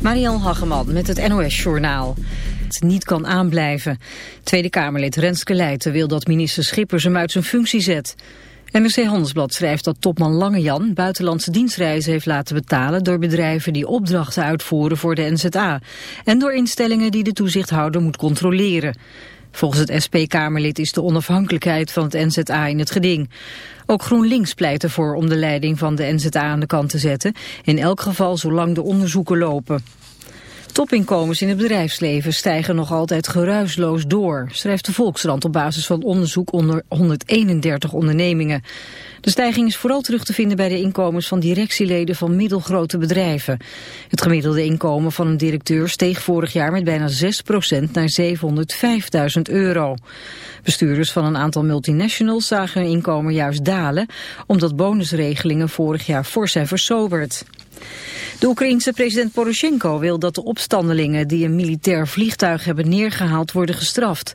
Marian Hageman met het NOS-journaal. Het niet kan aanblijven. Tweede Kamerlid Renske Leijten wil dat minister Schippers hem uit zijn functie zet. NRC Handelsblad schrijft dat topman Langejan buitenlandse dienstreizen heeft laten betalen door bedrijven die opdrachten uitvoeren voor de NZA en door instellingen die de toezichthouder moet controleren. Volgens het SP-Kamerlid is de onafhankelijkheid van het NZA in het geding. Ook GroenLinks pleit ervoor om de leiding van de NZA aan de kant te zetten, in elk geval zolang de onderzoeken lopen. Topinkomens in het bedrijfsleven stijgen nog altijd geruisloos door, schrijft de Volksrand op basis van onderzoek onder 131 ondernemingen. De stijging is vooral terug te vinden bij de inkomens van directieleden van middelgrote bedrijven. Het gemiddelde inkomen van een directeur steeg vorig jaar met bijna 6% naar 705.000 euro. Bestuurders van een aantal multinationals zagen hun inkomen juist dalen, omdat bonusregelingen vorig jaar fors zijn versoberd. De Oekraïense president Poroshenko wil dat de opstandelingen die een militair vliegtuig hebben neergehaald worden gestraft.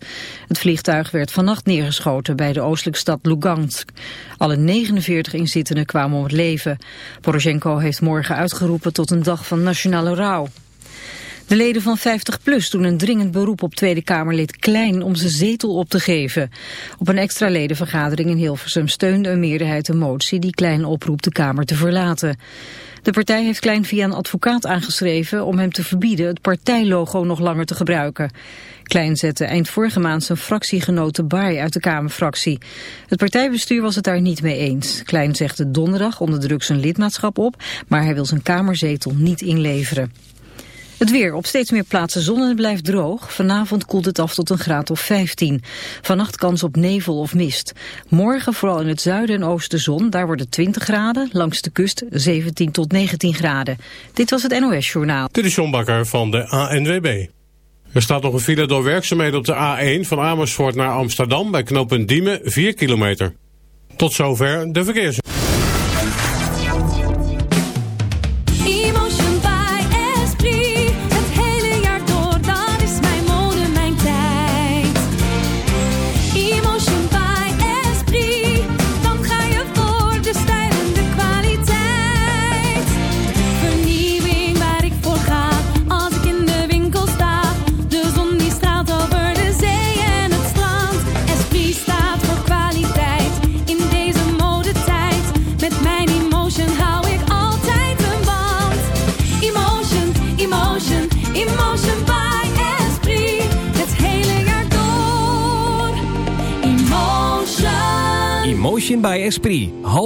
Het vliegtuig werd vannacht neergeschoten bij de oostelijke stad Lugansk. Alle 49 inzittenden kwamen om het leven. Poroshenko heeft morgen uitgeroepen tot een dag van nationale rouw. De leden van 50PLUS doen een dringend beroep op Tweede Kamerlid Klein om zijn zetel op te geven. Op een extra ledenvergadering in Hilversum steunde een meerderheid een motie die Klein oproept de Kamer te verlaten. De partij heeft Klein via een advocaat aangeschreven om hem te verbieden het partijlogo nog langer te gebruiken. Klein zette eind vorige maand zijn fractiegenoten Baai uit de Kamerfractie. Het partijbestuur was het daar niet mee eens. Klein zegde donderdag onder druk zijn lidmaatschap op, maar hij wil zijn kamerzetel niet inleveren. Het weer. Op steeds meer plaatsen zon en het blijft droog. Vanavond koelt het af tot een graad of 15. Vannacht kans op nevel of mist. Morgen vooral in het zuiden en oosten zon. Daar worden 20 graden. Langs de kust 17 tot 19 graden. Dit was het NOS Journaal. Dit is John van de ANWB. Er staat nog een file door werkzaamheden op de A1 van Amersfoort naar Amsterdam... bij knooppunt Diemen 4 kilometer. Tot zover de verkeers.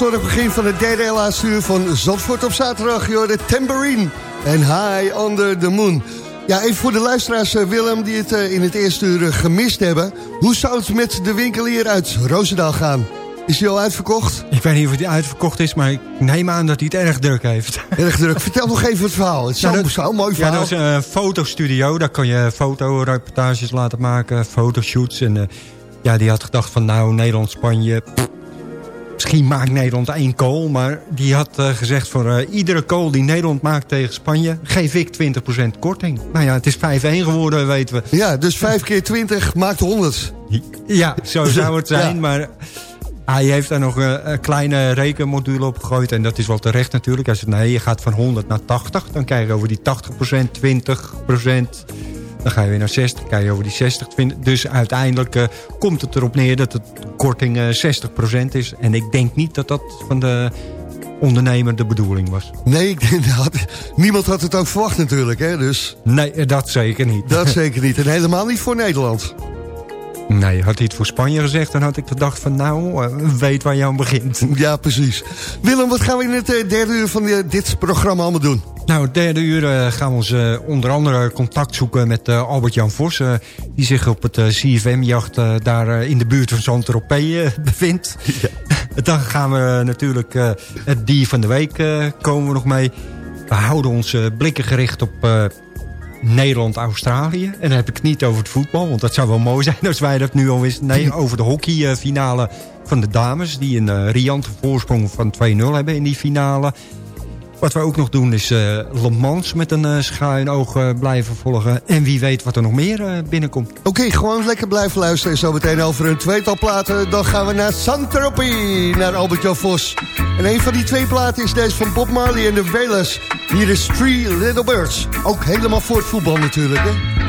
Zonnig begin van het derde en laatste uur van Zandvoort op zaterdag. joh, de Tambourine en High Under the Moon. Ja, even voor de luisteraars, eh, Willem, die het eh, in het eerste uur eh, gemist hebben. Hoe zou het met de winkelier uit Roosendaal gaan? Is die al uitverkocht? Ik weet niet of hij uitverkocht is, maar ik neem aan dat hij het erg druk heeft. Erg druk. Vertel nog even het verhaal. Het is Nou, zo'n mooi Ja, verhaal. dat is een fotostudio. Daar kan je fotoreportages laten maken, fotoshoots. En ja, die had gedacht van nou, Nederland-Spanje... pff, Misschien maakt Nederland één goal, maar die had eh, gezegd... voor eh, iedere goal die Nederland maakt tegen Spanje... geef ik 20% korting. Nou ja, het is 5-1 geworden, weten we. Ja, dus 5 keer 20 maakt 100. Ja, zo zou het zijn, Ja. maar... Hij heeft daar nog een, een kleine rekenmodule op gegooid. En dat is wel terecht natuurlijk. Hij zegt, nee, je gaat van 100 naar 80. Dan krijg je over die 80%, 20%. Dan ga je weer naar 60, dan krijg je over die 60, 20. Dus uiteindelijk eh, komt het erop neer dat de korting eh 60% is. En ik denk niet dat dat van de ondernemer de bedoeling was. Nee, ik denk, dat, niemand had het ook verwacht natuurlijk. Hè? Dus Nee, eh, dat zeker niet. dat zeker niet. En helemaal niet voor Nederland. Nee, had hij het voor Spanje gezegd... dan had ik gedacht van nou, eh, weet waar je aan begint. Ja, precies. Willem, wat gaan we in het eh, derde uur van eh, dit programma allemaal doen? Nou, het derde uur gaan we ons onder andere contact zoeken met Albert-Jan Vos... die zich op het CFM-jacht daar in de buurt van Saint-Tropez bevindt. Dan gaan we natuurlijk het dier van de week komen we nog mee. We houden onze blikken gericht op Nederland-Australië. En dan heb ik het niet over het voetbal, want dat zou wel mooi zijn als wij dat nu al wisten. Nee, over de hockeyfinale van de dames... die een eh, riante voorsprong van 2-0 hebben in die finale... Wat we ook nog doen is eh Le Mans met een eh, schuin oog eh, blijven volgen. En wie weet wat er nog meer binnenkomt. Oké, gewoon lekker blijven luisteren. En zo meteen over een tweetal platen. Dan gaan we naar Saint-Tropez, naar Albert-Jan Vos. En een van die twee platen is deze van Bob Marley en de Wailers. Hier is Three Little Birds. Ook helemaal voor het voetbal natuurlijk, hè?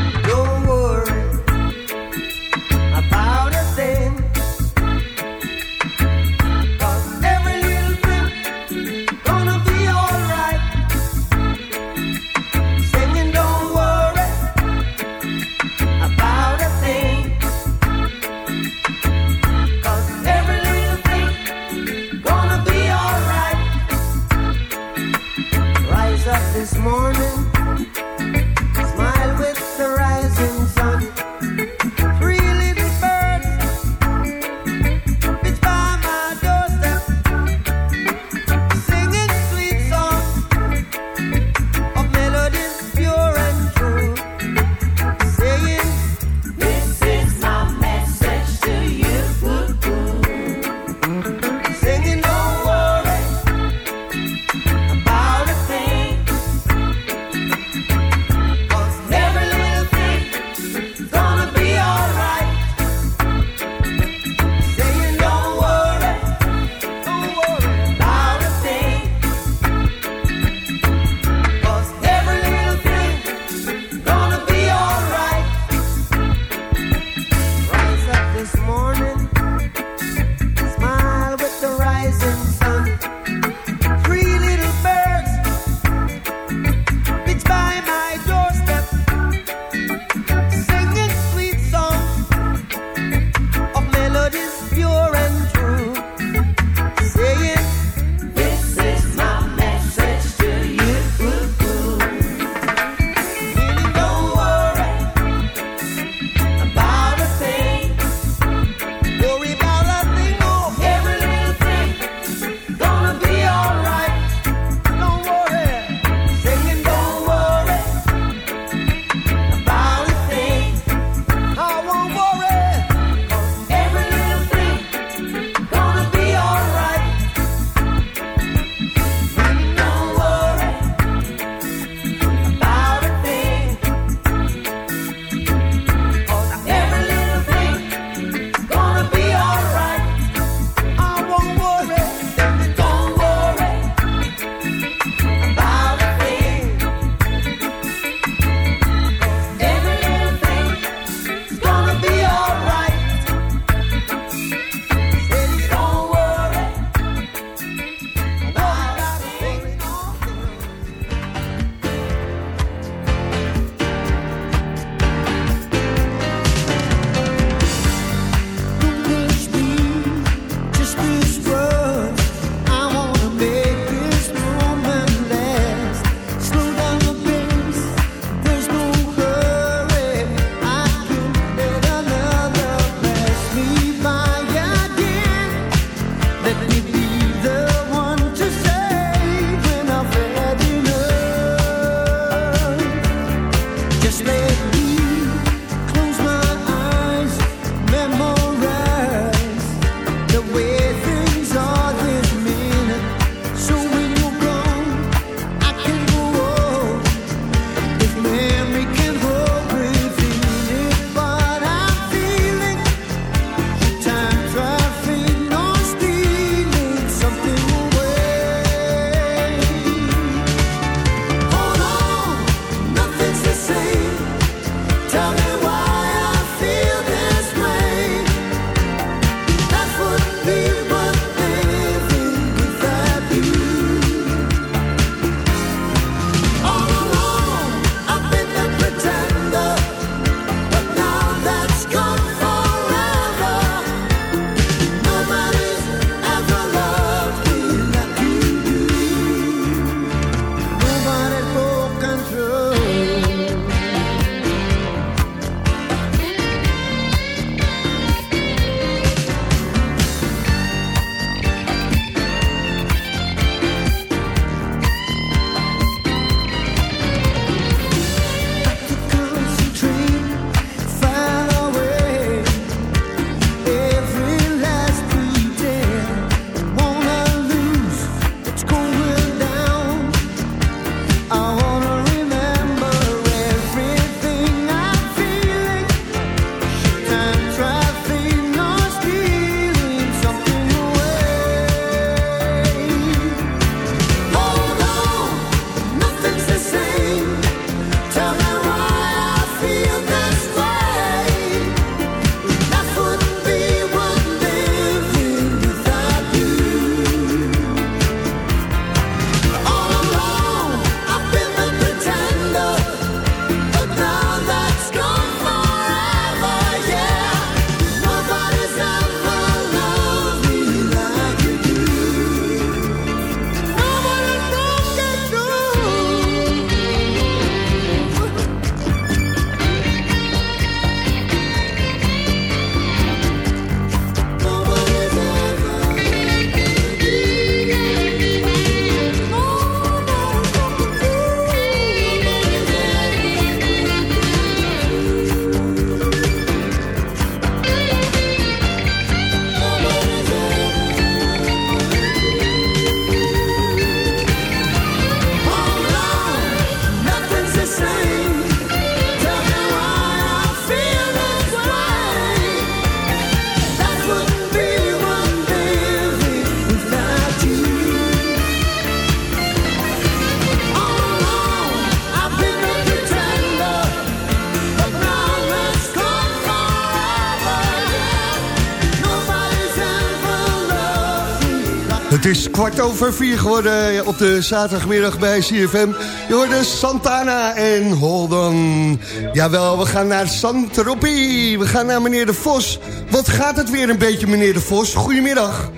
Is kwart over vier geworden eh, op de zaterdagmiddag bij CFM. Je hoorde Santana en Hold On. Jawel, we gaan naar Saint-Tropez. We gaan naar meneer De Vos. Wat gaat het weer een beetje, meneer De Vos? Goedemiddag.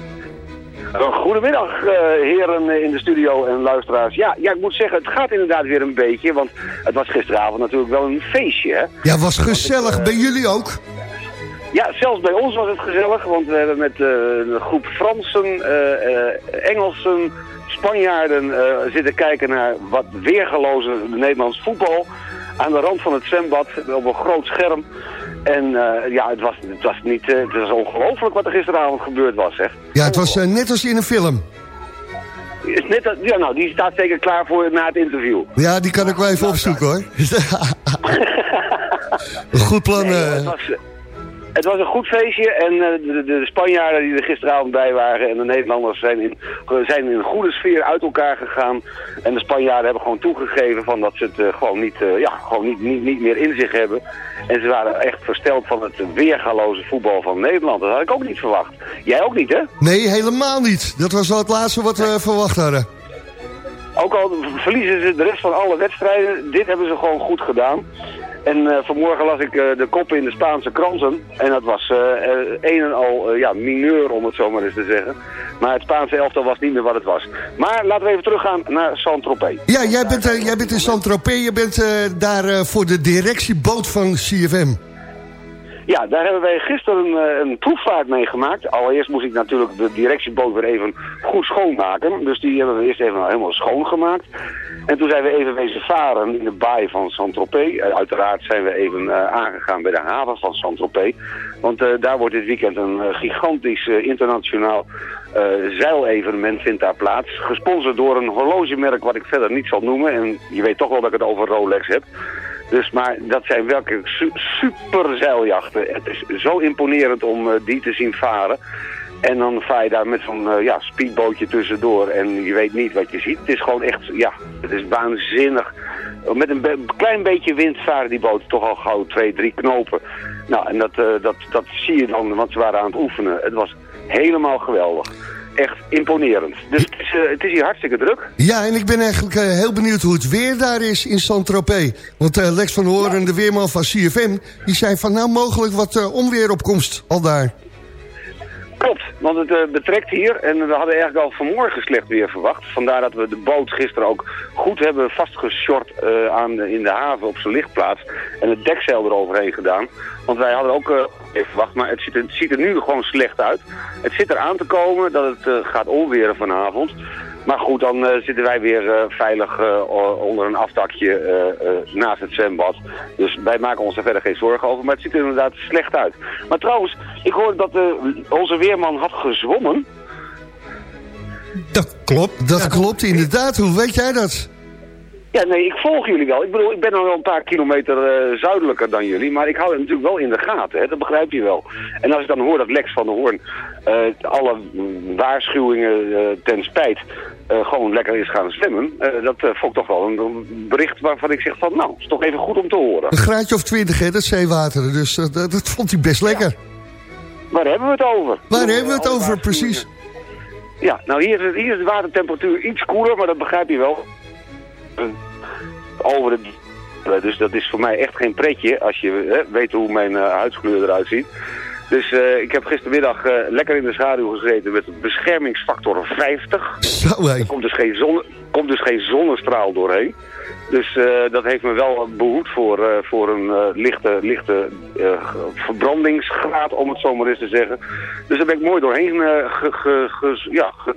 Goedemiddag, eh, heren in de studio en luisteraars. Ja, ja, ik moet zeggen, het gaat inderdaad weer een beetje, want het was gisteravond natuurlijk wel een feestje, hè? Ja, was gezellig. Bij jullie ook? Ja, zelfs bij ons was het gezellig, want we hebben met eh, een groep Fransen, eh, eh, Engelsen, Spanjaarden zitten kijken naar wat weergeloze Nederlands voetbal. Aan de rand van het zwembad, op een groot scherm. En ja, het was, het was niet, het was ongelooflijk wat er gisteravond gebeurd was, zeg. Ja, het was net als in een film. Is net, ja, nou, die staat zeker klaar voor na het interview. Ja, die kan ik wel even opzoeken, hoor. Goed plan. Nee. Het, was, een goed feestje en eh, de, de Spanjaarden die er gisteravond bij waren en de Nederlanders zijn in, zijn in een goede sfeer uit elkaar gegaan. En de Spanjaarden hebben gewoon toegegeven van dat ze het eh, gewoon, niet, eh, ja, gewoon niet, niet, niet meer in zich hebben. En ze waren echt versteld van het weergaloze voetbal van Nederland. Dat had ik ook niet verwacht. Jij ook niet, hè? Nee, helemaal niet. Dat was wel het laatste wat we verwacht hadden. Ook al verliezen ze de rest van alle wedstrijden, dit hebben ze gewoon goed gedaan. En eh, vanmorgen las ik eh, de koppen in de Spaanse kranten. En dat was eh, een en al ja, mineur, om het zo maar eens te zeggen. Maar het Spaanse elftal was niet meer wat het was. Maar laten we even teruggaan naar Saint-Tropez. Ja, jij bent, jij bent in Saint-Tropez. Je bent daar voor de directieboot van CFM. Ja, daar hebben wij gisteren eh, een proefvaart mee gemaakt. Allereerst moest ik natuurlijk de directieboot weer even goed schoonmaken. Dus die hebben we eerst even helemaal schoongemaakt. En toen zijn we even wezen varen in de baai van Saint-Tropez. Eh, uiteraard zijn we even eh, aangegaan bij de haven van Saint-Tropez. Want daar wordt dit weekend een gigantisch internationaal zeilevenement vindt daar plaats. Gesponsord door een horlogemerk wat ik verder niet zal noemen. En je weet toch wel dat ik het over Rolex heb. Dus, maar dat zijn welke su super zeiljachten. Het is zo imponerend om eh, die te zien varen. En dan vaar je daar met zo'n eh, ja, speedbootje tussendoor en je weet niet wat je ziet. Het is gewoon echt, ja, het is waanzinnig. Met een klein beetje wind varen die boten toch al gauw twee, drie knopen. Nou, en dat, eh, dat, dat zie je dan, want ze waren aan het oefenen. Het was helemaal geweldig. Echt imponerend. Dus het is, eh, het is hier hartstikke druk. Ja, en ik ben eigenlijk eh, heel benieuwd hoe het weer daar is in Saint-Tropez. Want eh, Lex van Horen, de weerman van CFM... die zei van nou mogelijk wat onweeropkomst al daar. Klopt, want het betrekt hier en we hadden eigenlijk al vanmorgen slecht weer verwacht. Vandaar dat we de boot gisteren ook goed hebben vastgeshort aan de- in de haven op zijn lichtplaats. En het dekzeil eroverheen gedaan. Want wij hadden ook eh, even verwacht, maar het ziet, er- het ziet er nu gewoon slecht uit. Het zit eraan te komen dat het eh, gaat onweren vanavond. Maar goed, dan eh, zitten wij weer eh, veilig eh, onder een afdakje eh, eh, naast het zwembad. Dus wij maken ons er verder geen zorgen over. Maar het ziet er inderdaad slecht uit. Maar trouwens, ik hoorde dat eh, onze weerman had gezwommen. Dat klopt. Dat klopt inderdaad. Hoe weet jij dat? Ja, nee, ik volg jullie wel. Ik bedoel, ik ben al wel een paar kilometer eh, zuidelijker dan jullie, maar ik hou het natuurlijk wel in de gaten, hè? dat begrijp je wel. En als ik dan hoor dat Lex van der Hoorn eh, alle waarschuwingen eh, ten spijt gewoon lekker is gaan zwemmen, eh, dat vond ik toch wel een, bericht waarvan ik zeg van, nou, is toch even goed om te horen. Een graadje of twintig, hè, dat zeewater. Dus dat, vond hij best lekker. Waar hebben we het over? Waar hebben we het over, precies? Ja, nou hier is, hier is de watertemperatuur iets koeler, maar dat begrijp je wel. Eh, over de... eh, Dus dat is voor mij echt geen pretje als je eh, weet hoe mijn eh, huidskleur eruit ziet. Dus eh, ik heb gistermiddag lekker in de schaduw gezeten met een beschermingsfactor 50. Zo, hé. Er komt dus geen, zonne, komt dus geen zonnestraal doorheen. Dus dat heeft me wel behoed voor, voor een lichte, lichte verbrandingsgraad, om het zo maar eens te zeggen. Dus daar ben ik mooi doorheen ge, ge- ge- ja, ge-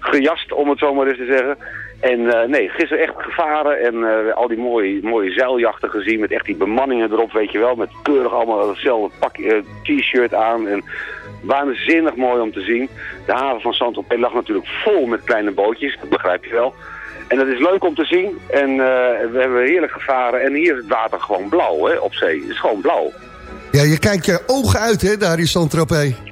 gejast, om het zo maar eens te zeggen. En eh, nee, gisteren echt gevaren en eh, al die mooie, mooie zeiljachten gezien met echt die bemanningen erop, weet je wel. Met keurig allemaal hetzelfde pak, eh, t-shirt aan en waanzinnig mooi om te zien. De haven van Saint-Tropez lag natuurlijk vol met kleine bootjes, dat begrijp je wel. En dat is leuk om te zien en we hebben heerlijk gevaren en hier is het water gewoon blauw hè, op zee. Het is gewoon blauw. Ja, je kijkt je ogen uit, hè, daar in Saint-Tropez.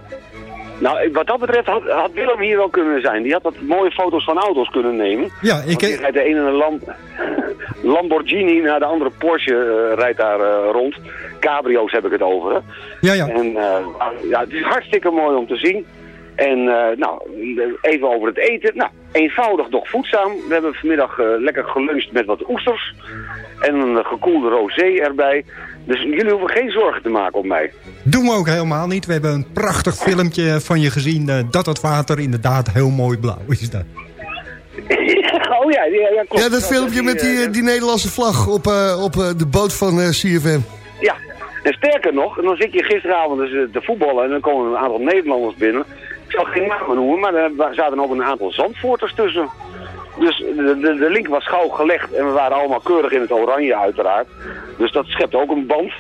Nou, wat dat betreft had, had Willem hier wel kunnen zijn. Die had wat mooie foto's van auto's kunnen nemen. Ja, ik, die rijdt de ene Lam Lamborghini naar de andere Porsche eh, rijdt daar eh, rond. Cabrio's heb ik het over. Hè? ja, ja. En eh, ja, het is hartstikke mooi om te zien. En eh, nou, even over het eten. Nou, eenvoudig, doch voedzaam. We hebben vanmiddag eh, lekker geluncht met wat oesters. En een gekoelde rosé erbij. Dus jullie hoeven geen zorgen te maken op mij. Doen we ook helemaal niet. We hebben een prachtig filmpje van je gezien... eh, dat het water inderdaad heel mooi blauw is. Dat. oh ja, ja, ja klopt. Ja, dat filmpje met die, die Nederlandse vlag op, eh, op eh, de boot van eh, CFM. Ja, en sterker nog, dan zit je gisteravond dus te voetballen en dan komen een aantal Nederlanders binnen. Ik zal geen namen noemen, maar er zaten ook een aantal Zandvoorters tussen. Dus de, de, de link was gauw gelegd en we waren allemaal keurig in het oranje uiteraard. Dus dat schept ook een band.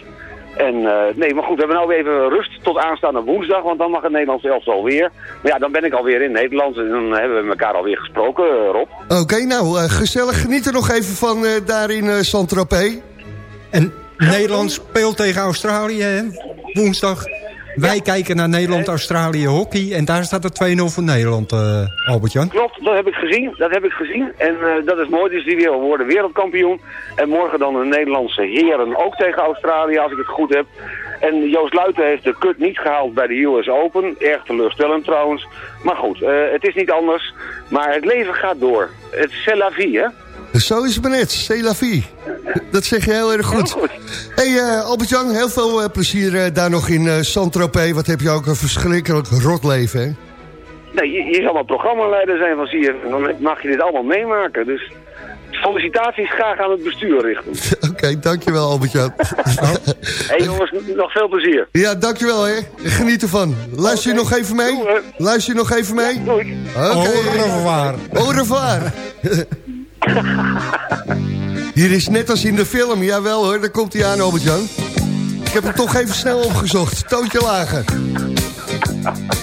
En eh, nee, maar goed, we hebben nou even rust tot aanstaande woensdag, want dan mag het Nederlands elftal weer. Maar ja, dan ben ik alweer in Nederland en dan hebben we elkaar alweer gesproken, eh, Rob. Oké, nou, eh, gezellig. Geniet er nog even van eh, daar in eh, Saint-Tropez. En Nederland speelt tegen Australië, hè? woensdag. Wij kijken naar Nederland-Australië hockey. En daar staat het 2-0 voor Nederland, eh Albert-Jan. Klopt, dat heb ik gezien. Dat heb ik gezien. En eh, dat is mooi. Dus die weer worden wereldkampioen. En morgen dan de Nederlandse heren ook tegen Australië, als ik het goed heb. En Joost Luiten heeft de kut niet gehaald bij de US Open. Erg teleurstellend trouwens. Maar goed, eh, het is niet anders. Maar het leven gaat door. Het is la vie, hè? Zo is het maar net, c'est la vie. Dat zeg je heel erg goed. Heel goed. hey, eh, Albert-Jan, heel veel eh, plezier eh, daar nog in eh Saint-Tropez. Wat heb je ook een verschrikkelijk rot leven, hè? Nee, je, je zal wel programmaleider zijn van CFM. Dan mag je dit allemaal meemaken. Dus sollicitaties graag aan het bestuur richten. Oké, dankjewel Albert-Jan. Hé jongens, nog veel plezier. ja, dankjewel hè. Geniet ervan. Luister je nog even mee? Luister je nog even mee? Doei. Oké. Au revoir. Au revoir. Hier is net als in de film. Jawel hoor, daar komt hij aan Albert-Jan. Ik heb hem toch even snel opgezocht. Toontje lager.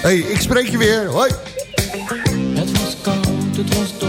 hey, ik spreek je weer. Hoi. Het was koud, het was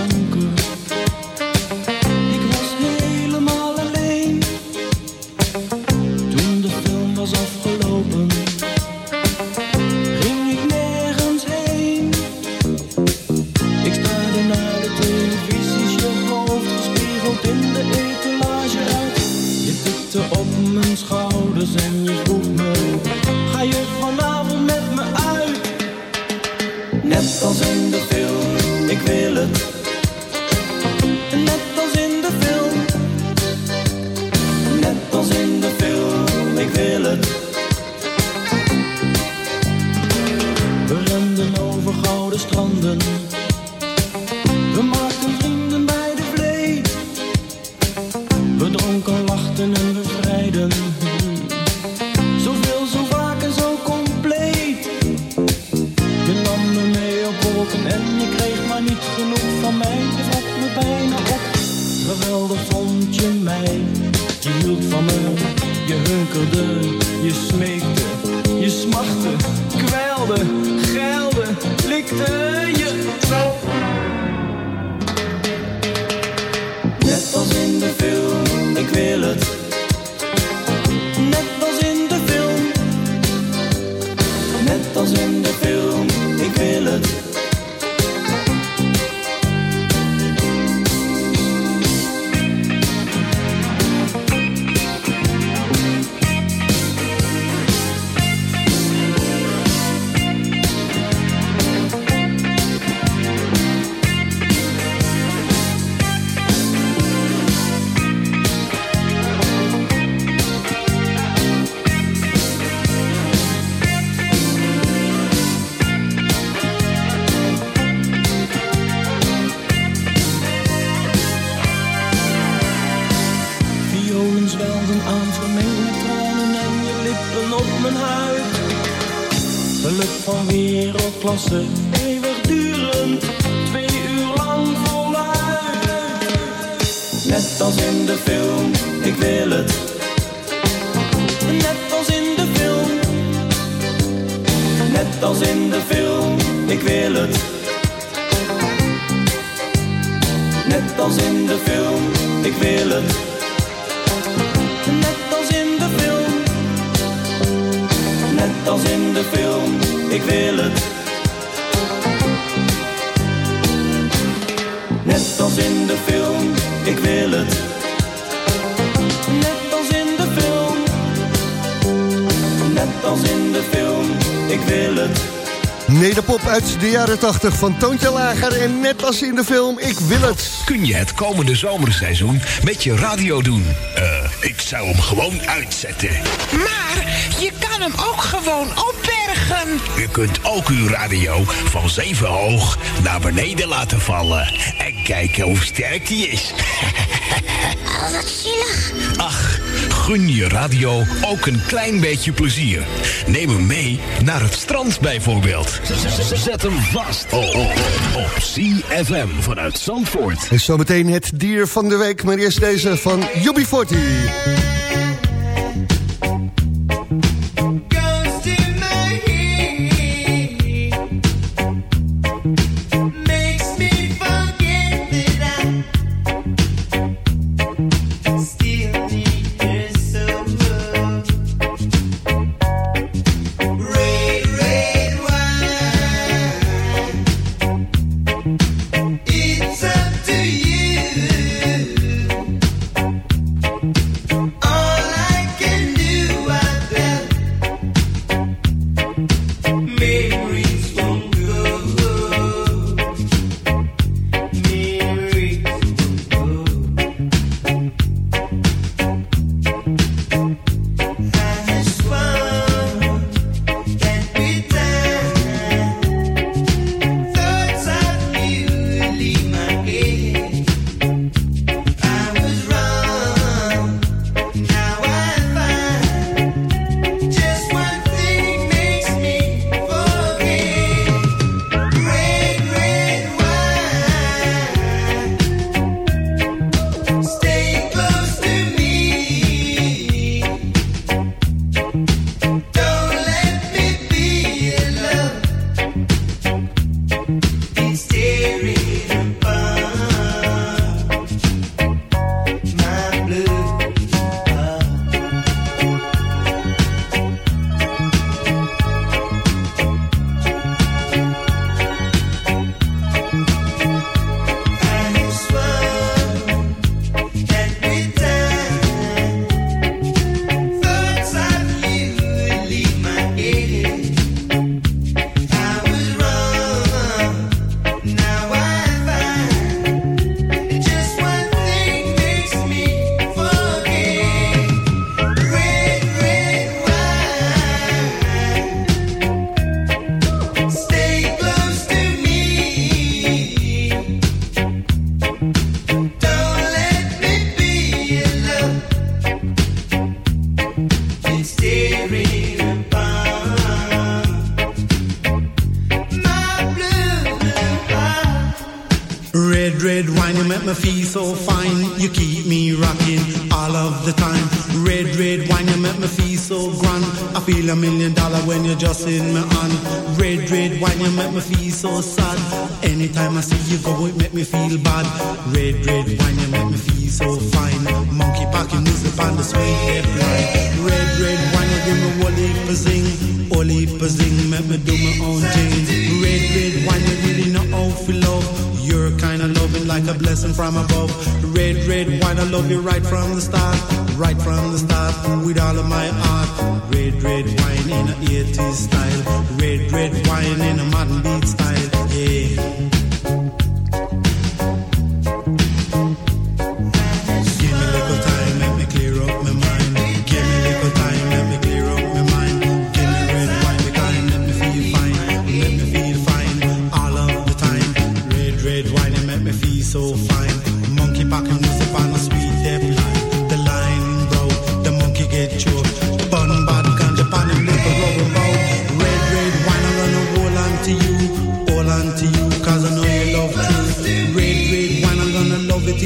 closer 80 van Toontje Lager. En net als in de film, ik wil het. Kun je het komende zomerseizoen met je radio doen? Eh, ik zou hem gewoon uitzetten. Maar je kan hem ook gewoon opbergen. Je kunt ook uw radio van zeven hoog naar beneden laten vallen. En kijken hoe sterk die is. Oh, wat zielig. Ach, gun je radio ook een klein beetje plezier. Neem hem mee naar het strand bijvoorbeeld. Zet hem vast oh, oh, op CFM vanuit Zandvoort. En zometeen het dier van de week, maar eerst deze van Jubi 40.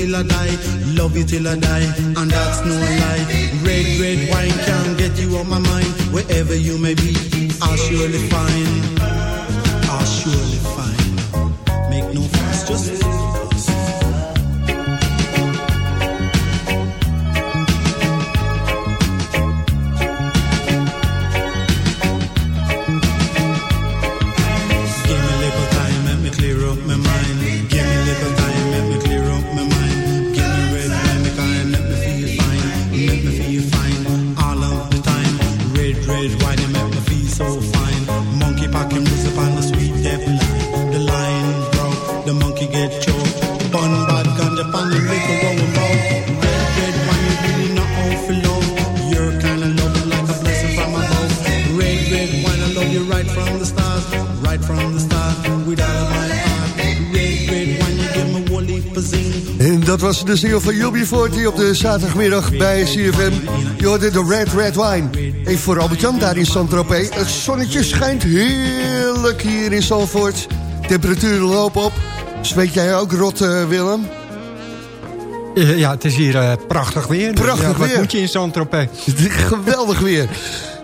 till I die, love you till I die, and that's no lie. Red, red wine can get you on my mind. Wherever you may be, I'll surely find. I'll surely find. Make no fuss, just. Was de single van UB40 die op de zaterdagmiddag bij CFM. Je hoorde de Red Red Wine. Even voor Albert-Jan daar in Saint-Tropez. Het zonnetje schijnt heerlijk hier in Zandvoort. Temperaturen lopen op. Zweet jij ook rot, eh, Willem? Eh, ja, het is hier eh, prachtig weer. Prachtig Ja, wat weer. moet je in Saint-Tropez? Geweldig weer.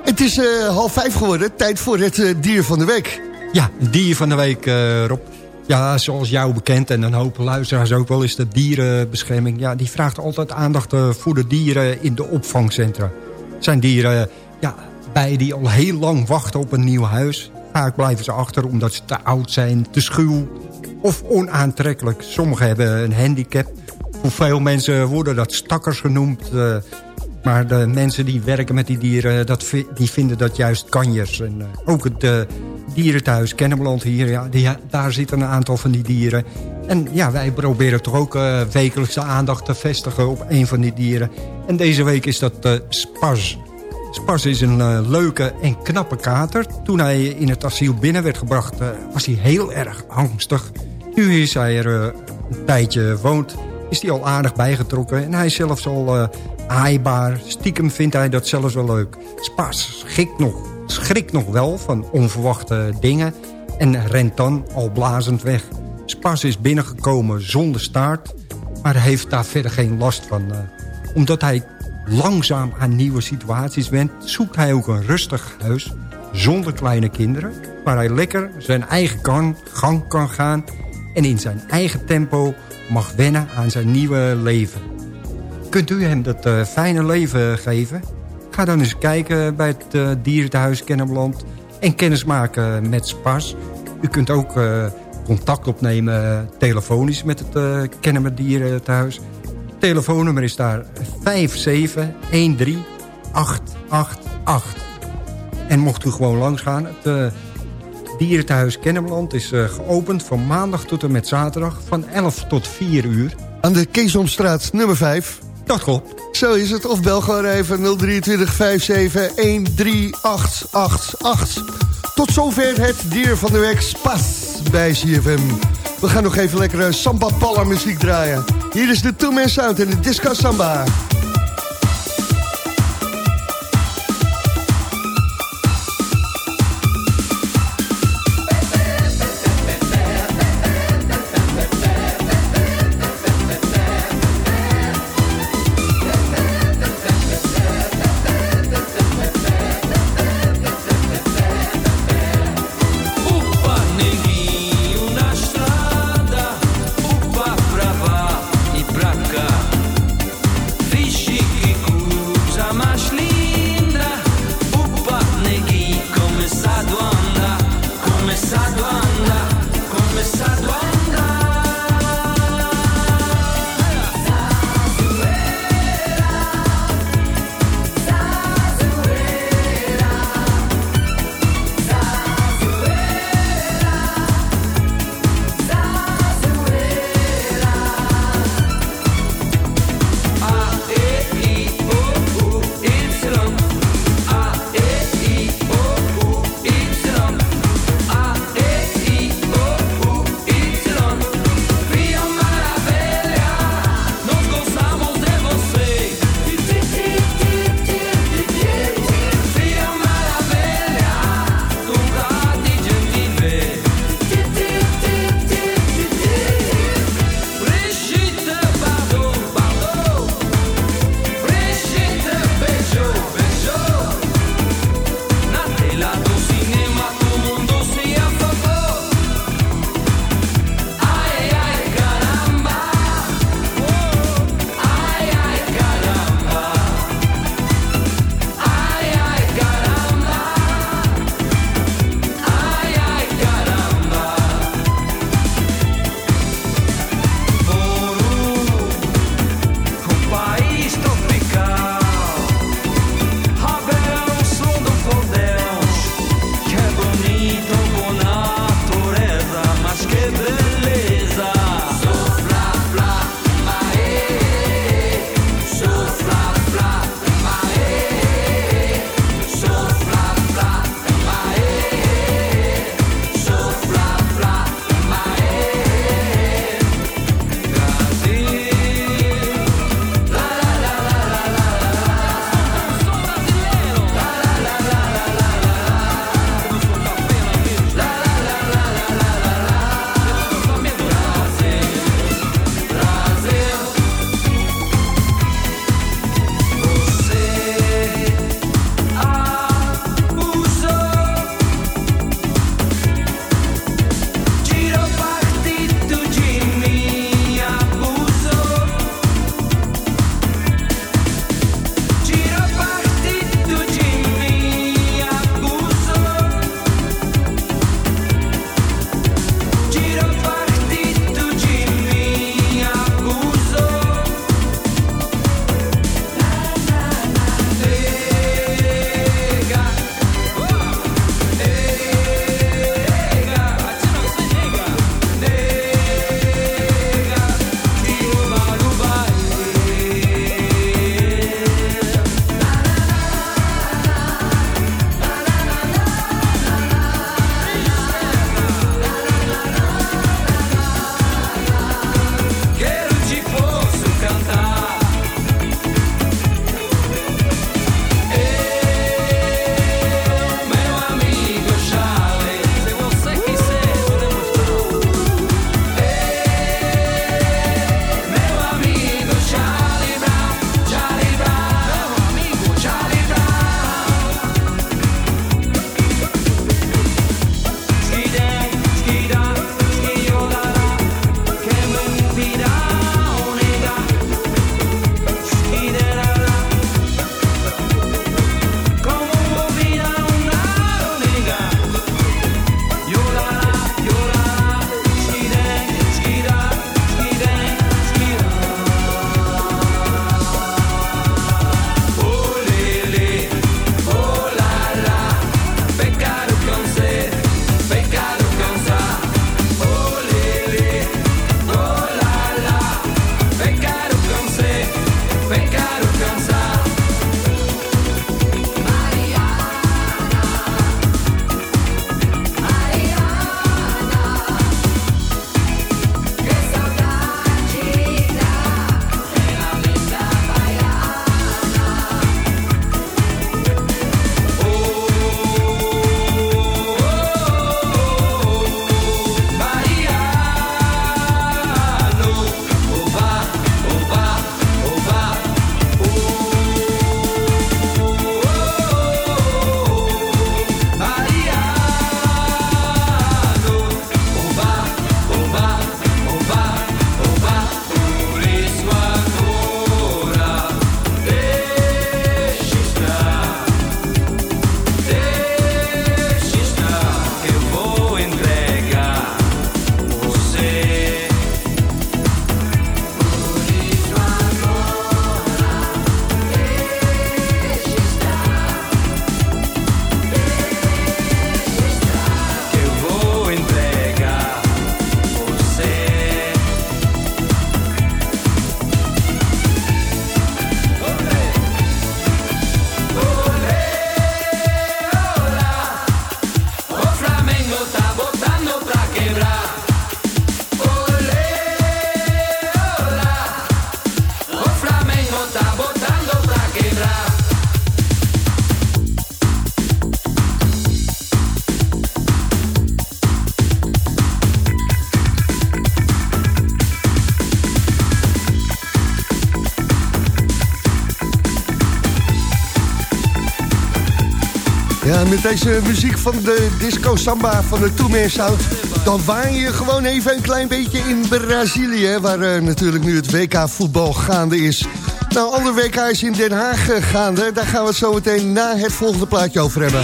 Het is half vijf geworden. Tijd voor het dier van de week. Ja, dier van de week, Rob. Ja, zoals jou bekend en een hoop luisteraars ook wel... is de dierenbescherming. Ja, die vraagt altijd aandacht eh, voor de dieren in de opvangcentra. Zijn dieren ja, bij die al heel lang wachten op een nieuw huis. Vaak blijven ze achter omdat ze te oud zijn, te schuw of onaantrekkelijk. Sommigen hebben een handicap. Voor veel mensen worden dat stakkers genoemd... eh, maar de mensen die werken met die dieren, dat, die vinden dat juist kanjers. En eh, ook het eh, dierenthuis Kennemerland hier, ja, daar zitten een aantal van die dieren. En ja, wij proberen toch ook eh, wekelijks aandacht te vestigen op een van die dieren. En deze week is dat eh Spas. Spas is een eh, leuke en knappe kater. Toen hij in het asiel binnen werd gebracht, was hij heel erg angstig. Nu is hij er een tijdje woont, is hij al aardig bijgetrokken. En hij is zelfs al aaibaar. Stiekem vindt hij dat zelfs wel leuk. Spas schrikt nog, schrikt nog wel van onverwachte dingen... en rent dan al blazend weg. Spas is binnengekomen zonder staart... maar heeft daar verder geen last van. eh, omdat hij langzaam aan nieuwe situaties went... zoekt hij ook een rustig huis zonder kleine kinderen... waar hij lekker zijn eigen gang kan gaan... en in zijn eigen tempo mag wennen aan zijn nieuwe leven. Kunt u hem dat eh, fijne leven geven? Ga dan eens kijken bij het uh, dierentehuis Kennemerland... en kennis maken met Spas. U kunt ook eh, contact opnemen eh, telefonisch met het uh, Kennemer Dierentehuis. Telefoonnummer is daar 5713888. En mocht u gewoon langs gaan... het uh, Dierentehuis Kennemerland is geopend van maandag tot en met zaterdag... van 11 tot 4 uur. Aan de Keesomstraat nummer 5. Dat klopt. Zo is het. Of bel gewoon even 023 57 13888. Tot zover het dier van de week Spas bij CFM. We gaan nog even lekkere Samba Palla muziek draaien. Hier is de Two Man Sound en de Disco Samba. Met deze muziek van de disco samba van de Man Sound... dan waan je gewoon even een klein beetje in Brazilië... waar eh, natuurlijk nu het WK voetbal gaande is. Nou, ander WK is in Den Haag eh, gaande. Daar gaan we het zo meteen na het volgende plaatje over hebben.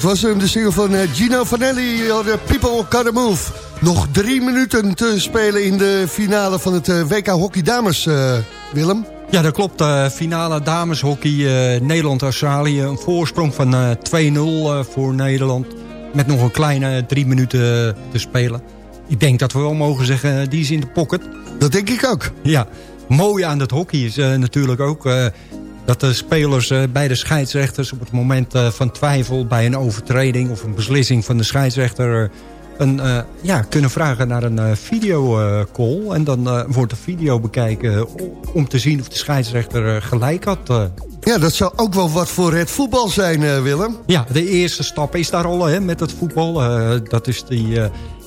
Dat was hem, de single van eh, Gino Vanelli, de People Gotta Move. Nog drie minuten te spelen in de finale van het eh, WK Hockey Dames, eh, Willem. Ja, dat klopt. Finale dameshockey Nederland-Australië. Een voorsprong van eh, 2-0 eh, voor Nederland. Met nog een kleine drie minuten te spelen. Ik denk dat we wel mogen zeggen, die is in de pocket. Dat denk ik ook. Ja, mooi aan het hockey is natuurlijk ook... dat de spelers eh, bij de scheidsrechters op het moment eh, van twijfel... bij een overtreding of een beslissing van de scheidsrechter... eh, een, ja, kunnen vragen naar een videocall. en dan wordt de video bekijken om te zien of de scheidsrechter gelijk had. Ja, dat zou ook wel wat voor het voetbal zijn, Willem. Ja, de eerste stap is daar al hè, met het voetbal. Dat is die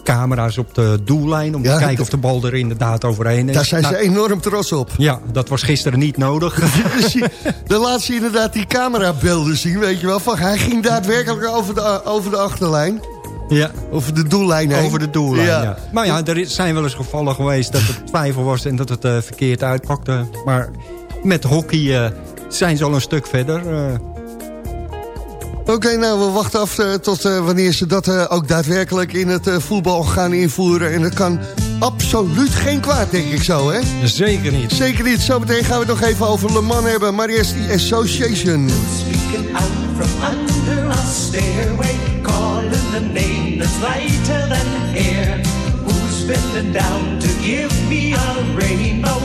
camera's op de doellijn... om Ja, te kijken of de bal er inderdaad overheen is. Daar zijn ze Nou, enorm trots op. Ja, dat was gisteren niet nodig. Dus je- Dan laat ze inderdaad die camerabeelden zien, weet je wel. Van, hij ging daadwerkelijk over de, over de achterlijn. Ja. Over de doellijn heen. Over de doellijn, ja. Ja. Maar ja, er zijn wel eens gevallen geweest dat er twijfel was... en dat het eh, verkeerd uitpakte. Maar met hockey eh, zijn ze al een stuk verder. eh. Oké, nou, we wachten af eh, tot eh, wanneer ze dat eh, ook daadwerkelijk in het eh, voetbal gaan invoeren. En dat kan absoluut geen kwaad, denk ik zo, hè? Zeker niet. Zeker niet. Zometeen gaan we het nog even over Le Mans hebben. Maar eerst die Association. Speaking out from under a stairway, calling the name that's lighter than air. Who's bending down to give me a rainbow?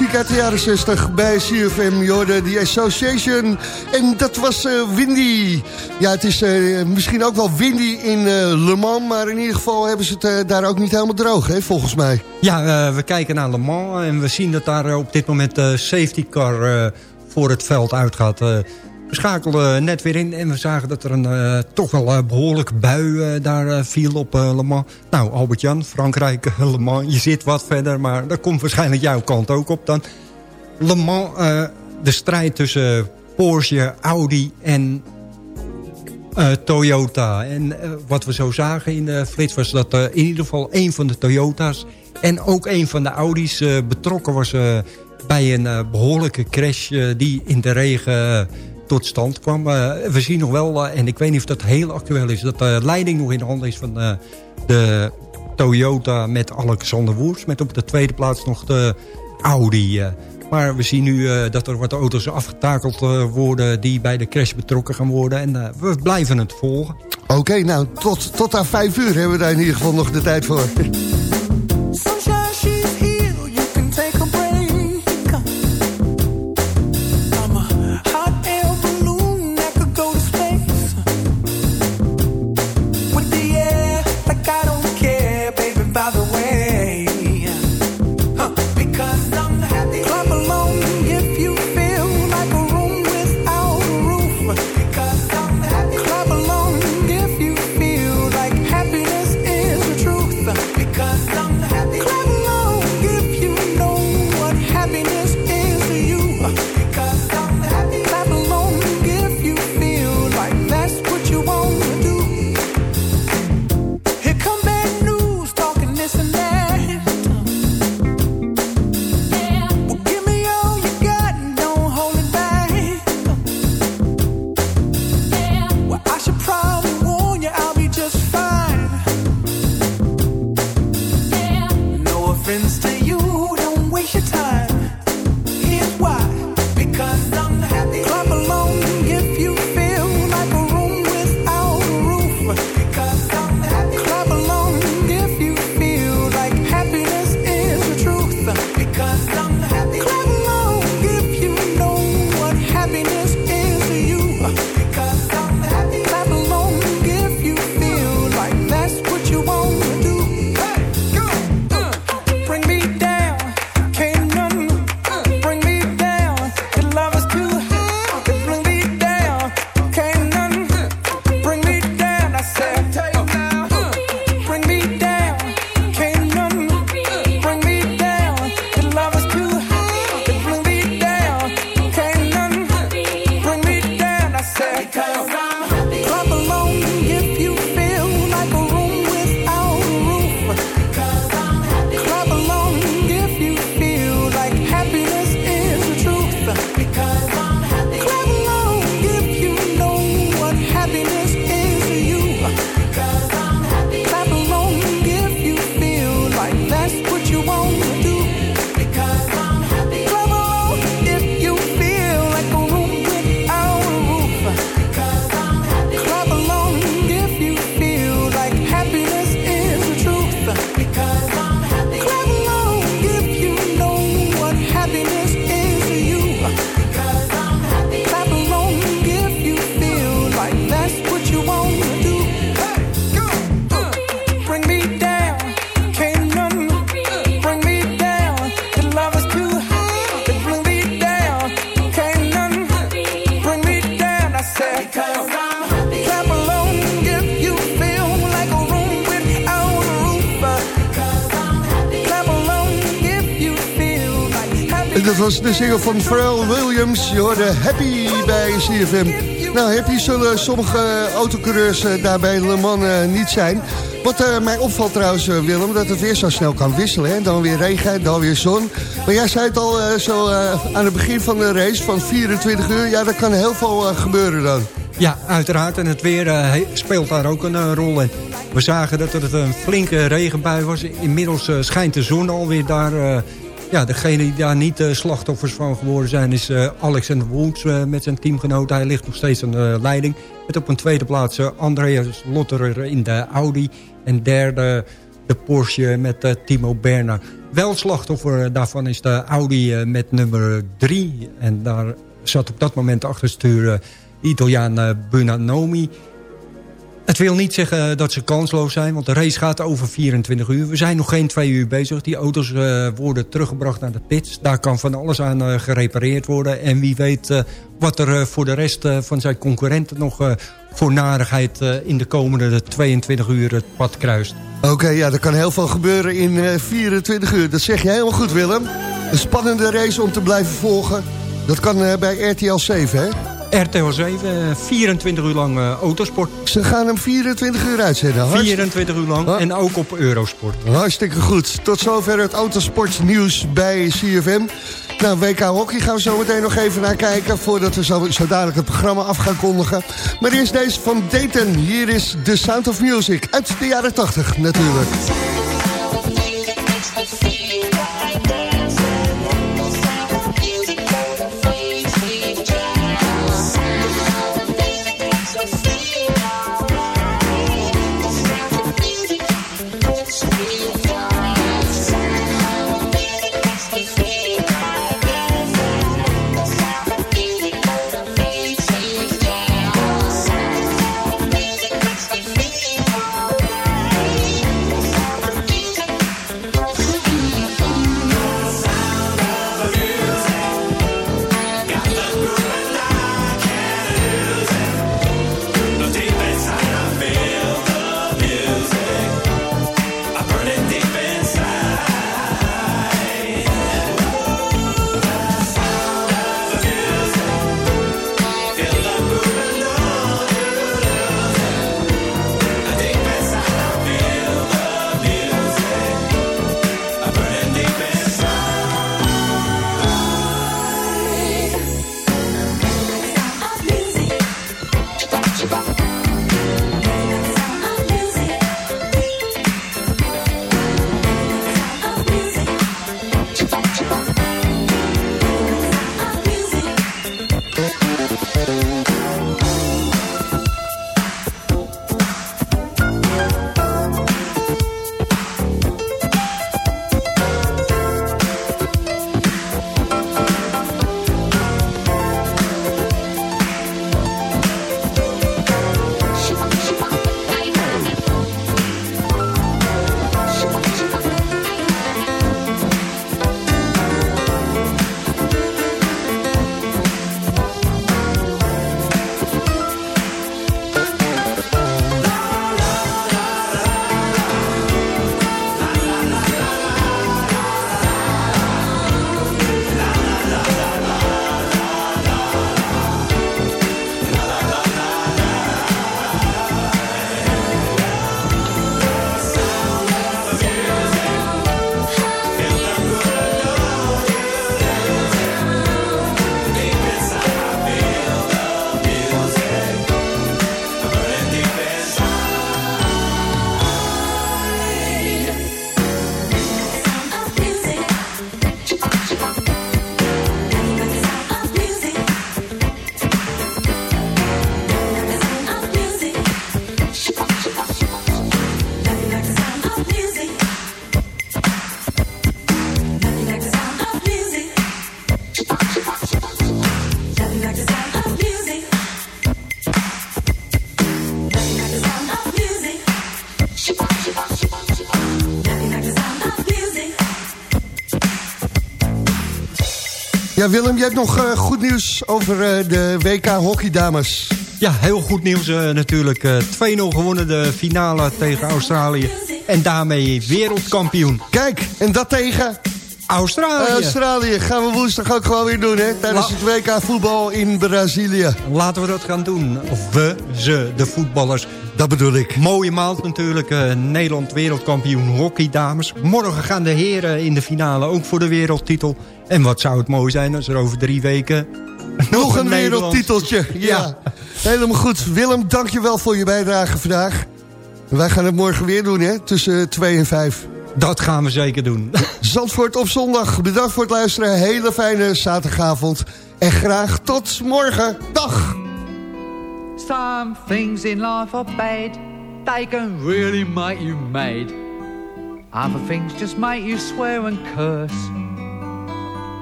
Muziek uit de jaren 60 bij CFM, Jorden, The Association. En dat was eh, Windy. Ja, het is eh, misschien ook wel windy in eh, Le Mans... maar in ieder geval hebben ze het daar ook niet helemaal droog, hè, volgens mij. Ja, we kijken naar Le Mans en we zien dat daar op dit moment safety car voor het veld uitgaat. We schakelden net weer in en we zagen dat er een eh, toch wel eh, behoorlijke bui eh, daar viel op Le Mans. Nou, Albert-Jan, Frankrijk, Le Mans, je zit wat verder, maar dat komt waarschijnlijk jouw kant ook op dan. Le Mans, de strijd tussen Porsche, Audi en Toyota. En wat we zo zagen in de flits was dat in ieder geval een van de Toyota's... en ook een van de Audi's betrokken was bij een eh, behoorlijke crash... die in de regen tot stand kwam. Eh, we zien nog wel, eh, en ik weet niet of dat heel actueel is... dat de leiding nog in de handen is van eh, de Toyota met Alexander Woers... met op de tweede plaats nog de Audi... Maar we zien nu dat er wat auto's afgetakeld worden... die bij de crash betrokken gaan worden. En we blijven het volgen. Oké, nou, tot, tot aan vijf uur hebben we daar in ieder geval nog de tijd voor. Dat de single van Pharrell Williams. Je hoorde Happy bij CFM. Nou, Happy zullen sommige autocoureurs eh, daar bij Le Mans eh, niet zijn. Wat eh, mij opvalt trouwens, Willem, dat het weer zo snel kan wisselen. Hè? Dan weer regen, dan weer zon. Maar jij zei het al zo aan het begin van de race van 24 uur. Ja, er kan heel veel gebeuren dan. Ja, uiteraard. En het weer speelt daar ook een rol in. We zagen dat het een flinke regenbui was. Inmiddels schijnt de zon alweer daar... ja, degene die daar niet eh, slachtoffers van geworden zijn... is eh, Alexander Woods eh, met zijn teamgenoot. Hij ligt nog steeds aan de leiding. Met op een tweede plaats Andreas Lotterer in de Audi. En derde de Porsche met Timo Berna. Wel slachtoffer daarvan is de Audi met nummer drie. En daar zat op dat moment achter de Italiaan Bunanomi. Het wil niet zeggen dat ze kansloos zijn, want de race gaat over 24 uur. We zijn nog geen twee uur bezig. Die auto's eh, worden teruggebracht naar de pits. Daar kan van alles aan eh, gerepareerd worden. En wie weet eh, wat er voor de rest van zijn concurrenten nog voor narigheid in de komende 22 uur het pad kruist. Oké, ja, er kan heel veel gebeuren in eh, 24 uur. Dat zeg je helemaal goed, Willem. Een spannende race om te blijven volgen. Dat kan bij RTL 7, hè? RTL 7, eh, 24 uur lang eh, autosport. Ze gaan hem 24 uur uitzenden. Hartst- 24 uur lang en ook op Eurosport. Hartstikke goed. Tot zover het autosportnieuws bij CFM. Nou, WK Hockey gaan we zo meteen nog even naar kijken... voordat we zo, zo dadelijk het programma af gaan kondigen. Maar eerst deze van Dayton. Hier is The Sound of Music uit de jaren 80 natuurlijk. Willem, jij hebt nog eh, goed nieuws over eh, de WK hockeydames. Ja, heel goed nieuws eh, natuurlijk. Eh, 2-0 gewonnen de finale tegen Australië. En daarmee wereldkampioen. Kijk, en dat tegen? Australië. Australië gaan we woensdag ook gewoon weer doen, hè? Tijdens het WK voetbal in Brazilië. Laten we dat gaan doen. Of we, ze, de voetballers. Dat bedoel ik. Mooie maand natuurlijk. eh, Nederland wereldkampioen hockey, dames. Morgen gaan de heren in de finale ook voor de wereldtitel. En wat zou het mooi zijn als er over drie weken... Nog een wereldtiteltje. Ja. Helemaal goed. Willem, dank je wel voor je bijdrage vandaag. Wij gaan het morgen weer doen, hè? Tussen 2 en 5. Dat gaan we zeker doen. Zandvoort op zondag. Bedankt voor het luisteren. Hele fijne zaterdagavond. En graag tot morgen. Dag. Some things in life are bad. They can really make you mad. Other things just make you swear and curse.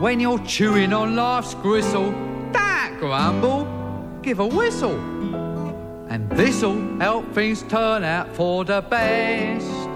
When you're chewing on life's gristle, don't grumble, give a whistle. And this'll help things turn out for the best.